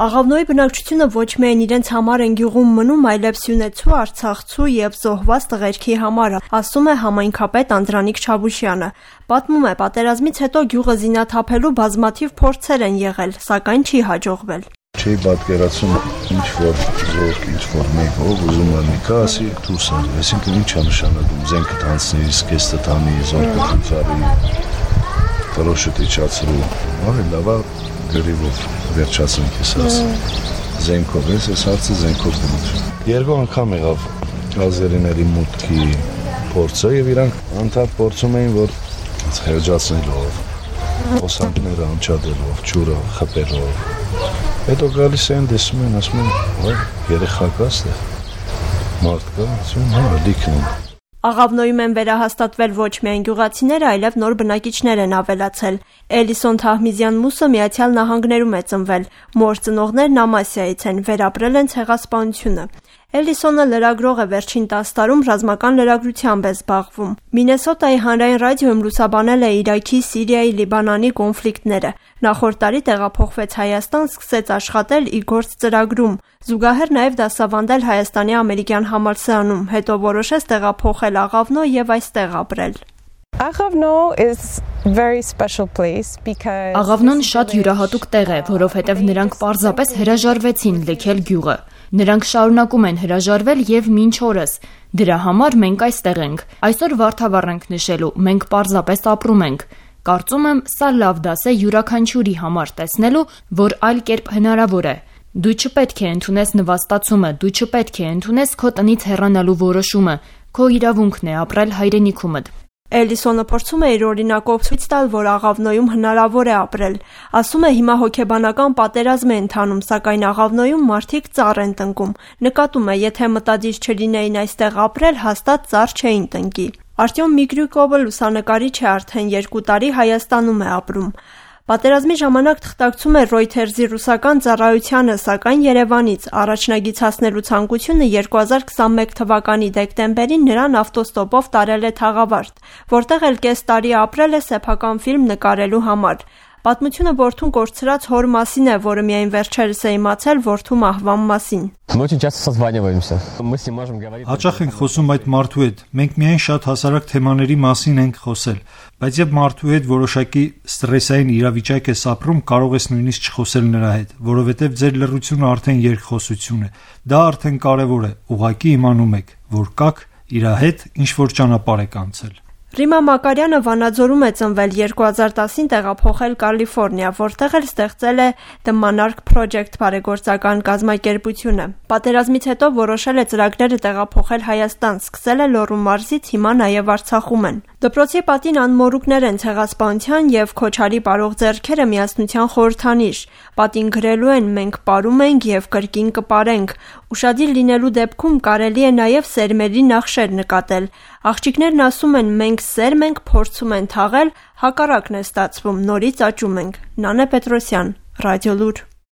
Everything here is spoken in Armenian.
Աղավնոյի բնակչությունը ոչ միայն իրենց համար են գյուղում մնում, այլև սյունեցու, արցախցու եւ զոհված տղերքի համար, ասում է համայնքապետ Անդրանիկ Չաբուշյանը։ Պատմում է, պատերազմից հետո գյուղը զինաթափելու բազմաթիվ փորձեր են եղել, սակայն չի հաջողվել։ Չի պատկերացում ինչ որ զորք, ինչ որ մեկով ուզում է մի կասի դուրս է, այսինքն ինչ է նշանակում զենքը տանցնի, սկեստը տանի, զորքը ցուցարի, որոշը իջացրու։ Այլ լավա գրիվով վերջացնենք ես ասա։ Զենքով ես, ես հարցը զենքով գնաց։ Երկու անգամ եղավ ազերիների մուտքի փորձը եւ իրանք անդադ փորձում էին, որ խեղճացնելով օսանքները անչադելով, ջուրը խփելով։ Հետո գալիս են դեսում են, ասում են, «Ոայ, երեխա կա ստեղ»։ Մարդ կա, ասում, հա, լիքն են։ Աղավնոյում են վերահաստատվել ոչ միայն գյուղացիները, այլև նոր բնակիչներ են ավելացել։ Էլիսոն Թահմիզյան Մուսը Միացյալ Նահանգներում է ծնվել։ Մոր ծնողներն Ամասիայից են, վերապրել են ցեղասպանությունը։ Էլիսոնը լրագրող է վերջին 10 տարում ռազմական լրագրությամբ է զբաղվում։ Մինեսոտայի հանրային ռադիոյում լուսաբանել է Իրաքի, Սիրիայի, Լիբանանի կոնֆլիկտները։ Նախորդ տարի տեղափոխվեց Հայաստան, սկսեց աշխատել Իգործ ծրագրում։ Զուգահեռ նաև դասավանդել Հայաստանի ամերիկյան համալսարանում, հետո որոշեց տեղափոխել Աղավնո եւ այստեղ ապրել։ Աղավնո is very special place because Աղավնոն շատ յուրահատուկ տեղ է, որովհետև նրանք պարզապես հրաժարվեցին լքել գյուղը։ Նրանք շարունակում են հրաժարվել եւ մինչ օրս։ Դրա համար մենք այստեղ ենք։ Այսօր Վարդավառ ենք նշելու, մենք պարզապես ապրում ենք։ Կարծում եմ, սա լավ դաս է յուրաքանչյուրի համար տեսնելու, որ այլ կերպ հնարավոր է։ Դու չպետք է ընդունես նվաստացումը, դու չպետք է ընդունես քո տնից հեռանալու որոշումը։ Քո իրավունքն է ապրել հայրենիքումդ։ Էլիսոնը փորձում է իր օրինակով ցույց տալ, որ Աղավնոյում հնարավոր է ապրել։ Ասում է հիմա հոգեբանական պատերազմ է ընթանում, սակայն Աղավնոյում մարդիկ ծառ են տնկում։ Նկատում է, եթե մտադիր չլինեին այստեղ ապրել, հաստատ ծառ չէին տնկի։ Արտյոմ Միգրյուկովը լուսանկարիչ է արդեն 2 տարի Հայաստանում է ապրում։ Պատերազմի ժամանակ թղթակցում էր Reuters-ի ռուսական ծառայությանը, սակայն Երևանից առաջնագիծ հասնելու ցանկությունը 2021 թվականի դեկտեմբերին նրան ավտոստոպով տարել է Թաղավարտ, որտեղ էլ կես տարի ապրել է սեփական ֆիլմ նկարելու համար։ Պատմությունը որդուն կորցրած հոր մասին է, որը միայն վերջերս է իմացել որդու մահվան մասին։ Мы очень часто созваниваемся. Мы с ним можем говорить. Հաճախ ենք խոսում այդ մարդու հետ։ Մենք միայն շատ հասարակ թեմաների մասին ենք խոսել, բայց երբ մարդու հետ որոշակի ստրեսային իրավիճակ ես ապրում, կարող ես նույնիսկ չխոսել նրա հետ, որովհետև ձեր լռությունը արդեն երկխոսություն է։ Դա արդեն կարևոր է։ Ուղակի իմանում եք, որ կաք իր հետ ինչ որ ճանապարհ եք անցել։ Ռիմա Մակարյանը Վանաձորում է ծնվել 2010-ին տեղափոխել Կալիֆոռնիա, որտեղ էլ ստեղծել է The Monarch Project բարեգործական կազմակերպությունը։ Պատերազմից հետո որոշել է ծրագրերը տեղափոխել Հայաստան, սկսել է Լոռու մարզից, հիմա նաև Արցախում են։ Դպրոցի պատին անմորուկներ են ցեղասպանության եւ Քոչարի բարող ձեռքերը միասնության խորհրդանիշ։ Պատին գրելու են մենք ապարում ենք եւ կրկին կպարենք։ Ուշադիր լինելու դեպքում կարելի է նաեւ սերմերի նախշեր նկատել։ Աղջիկներն ասում են մենք սերմ ենք, փորձում են թաղել, հակառակն է ստացվում, նորից աճում ենք։ Նանե Պետրոսյան, Ռադիոլուր